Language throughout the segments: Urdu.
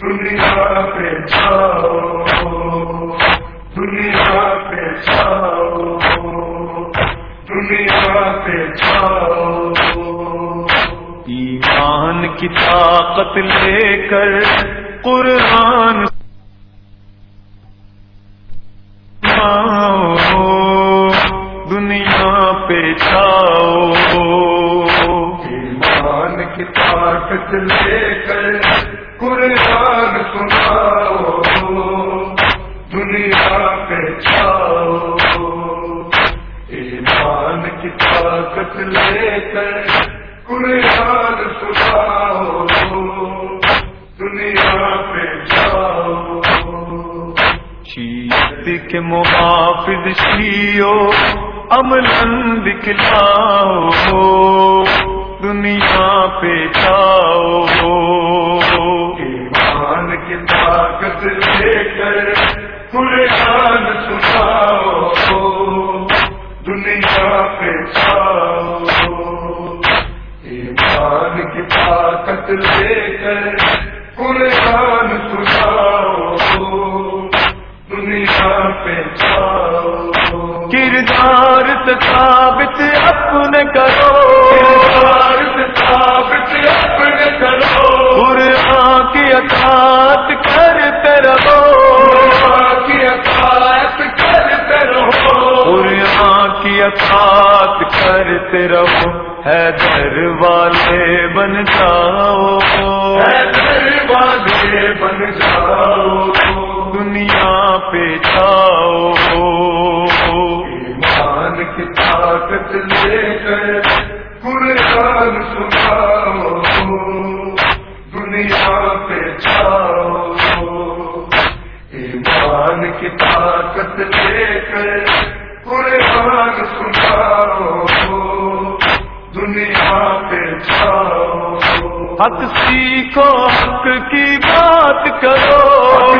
دنیا پہ جاؤ دنیا پہ جاؤ دنیا پہ جاؤ ایمان کی طاقت لے کر قرآن محافظ شیو عمل دکھلاؤ دنیا پہ جاؤ۔ ایمان کی طاقت لے کر قرآن سنا رہو حیدر والے بن جاؤ۔ دروازے بن جاؤ۔ دنیا پہ جاؤ۔ ایمان کی طاقت لے کر قرآن سناؤ۔ حق سیکھو حق کی بات کرو۔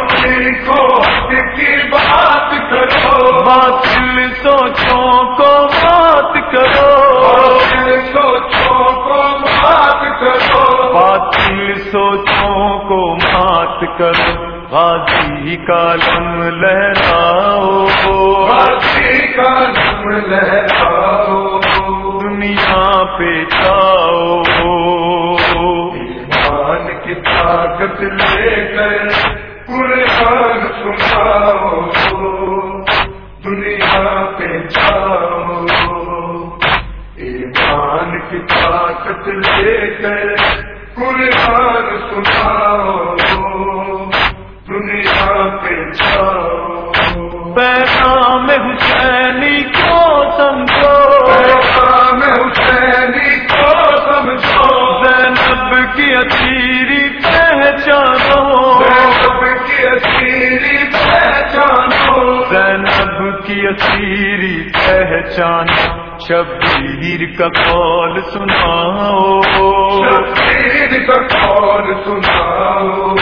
سیکھو حق کی بات کرو۔ باطل سوچوں کو بات کرو۔ سوچوں کو بات کرو۔ باطل سوچوں کو مات کرو۔ غازی کا لم لہراؤ۔ ہاتھی کا نم لہراؤ۔ دنیا پہ جاؤ طاقت لے کر قرآن سناؤ دنیا پہ جاؤ۔ ایمان کی طاقت لے کر قرآن سناؤ دنیا پہ جاؤ۔ پیغام حسینی کو سمجھو۔ پیغام حسینی کو سمجھو۔ زینب کی اچیری پہچان شبیر کا قول سناؤ۔ شبیر کا قول سناؤ۔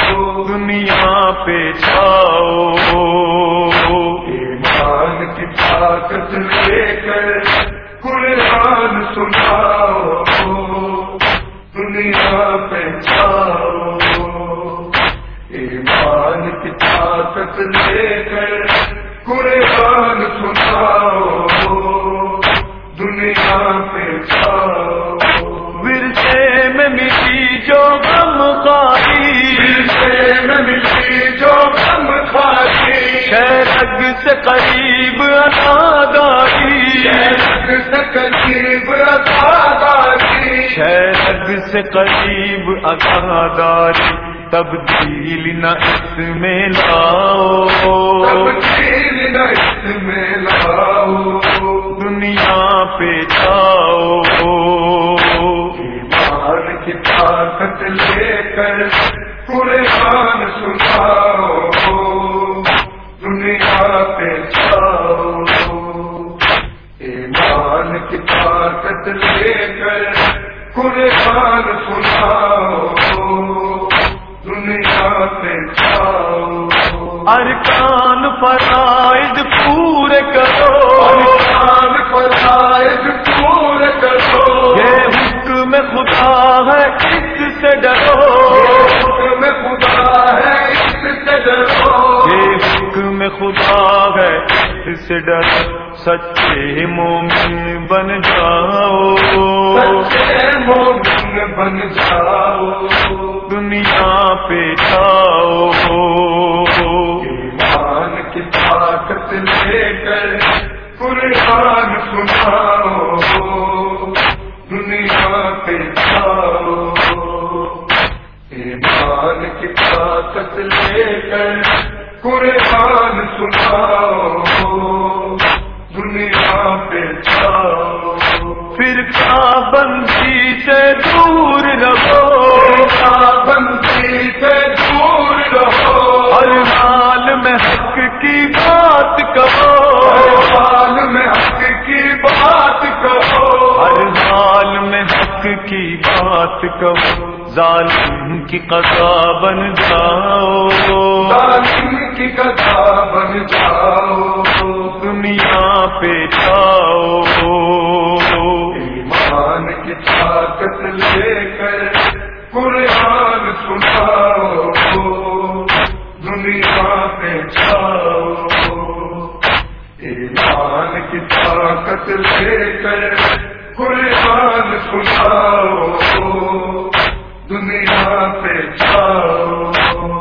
دنیا پہ ایمان کی طاقت لے کر قرآن سناؤ۔ دنیا پہ جاؤ۔ ایمان کی طاقت لے کر قرآن ملی جو غم خاری میں ملی جو غم خالی شہرگ سے قریب اداداری سے قریب اداداری شہرگ سے قریب اداداری تبدیل نہ اس میں لاؤ تبدیل نہ اس میں لاؤ دنیا پہ جاؤ طاقت لے کر قرآن سناؤ دنیا پہ جاؤ۔ ایمان کی طاقت لے کر قرآن سناؤ دنیا پہ جاؤ۔ ارکان فرائض پورے کرو۔ ارکان فرائض پورے کرو۔ میں خدا ہے اس سے ڈرو۔ حکم خدا ہے اس سے ڈرو۔ حکم خدا ہے اس سے ڈرو۔ سچے مومن بن جاؤ۔ سچے مومن بن جاؤ۔ دنیا پہ جاؤ ایمان کی طاقت لے کر قرآن سنا حق کی بات کہو ظالم کی قضا بن جاؤ۔ ظالم کی کتھا بن جاؤ۔ دنیا پہ جاؤ۔ ایمان کی طاقت لے پہ جاؤ۔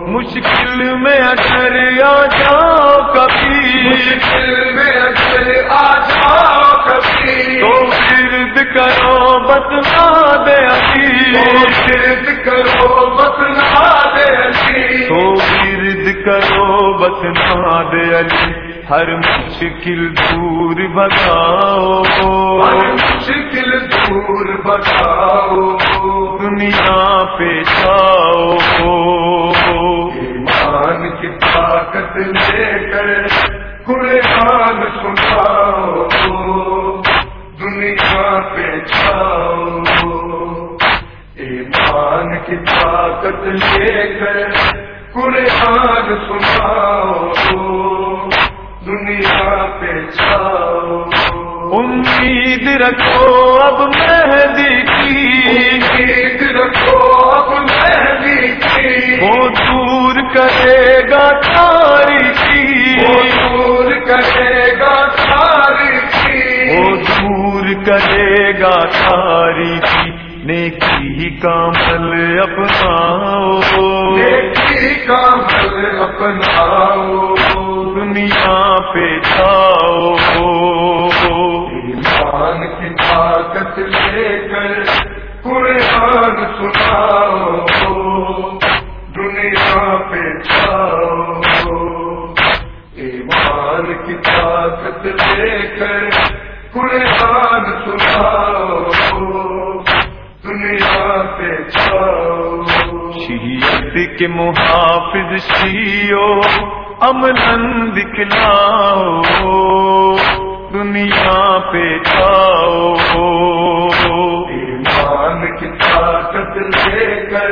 مشکل میں اگر آ جاؤ کبھی۔ مشکل میں اگر آ جاؤ کبھی۔ تو گرد کرو بتلا دے ابھی شرد کرو بتنا دے علی تو گرد کرو بتلا دے علی۔ ہر مشکل دور بتاؤ ہر مشکل دور بتاؤ دنیا پہ ایمان کی طاقت لے کر قرآن سناؤ دنیا پہ ایمان کی طاقت لے کر قرآن سناؤ دنیا پہ جاؤ امید رکھو اب مہدی کی۔ امید رکھو اب مہدی کی۔ وہ دور کرے گا تاریخی۔ وہ دور کرے گا تاریخی۔ وہ دور کرے گا تاریخی۔ نیکی کا مل اپناؤ۔ نیکی کا مل اپناؤ۔ دنیا پہ ایمان کی طاقت لے کر قرآن سناؤ، دنیا پہ جاؤ۔ ایمان کی طاقت لے کر قرآن سناؤ، دنیا پہ جاؤ۔ شیعت کے محافظ شیو امن دکھلاؤ دنیا پہ جاؤ۔ ایمان کی طاقت لے کر